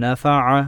نفع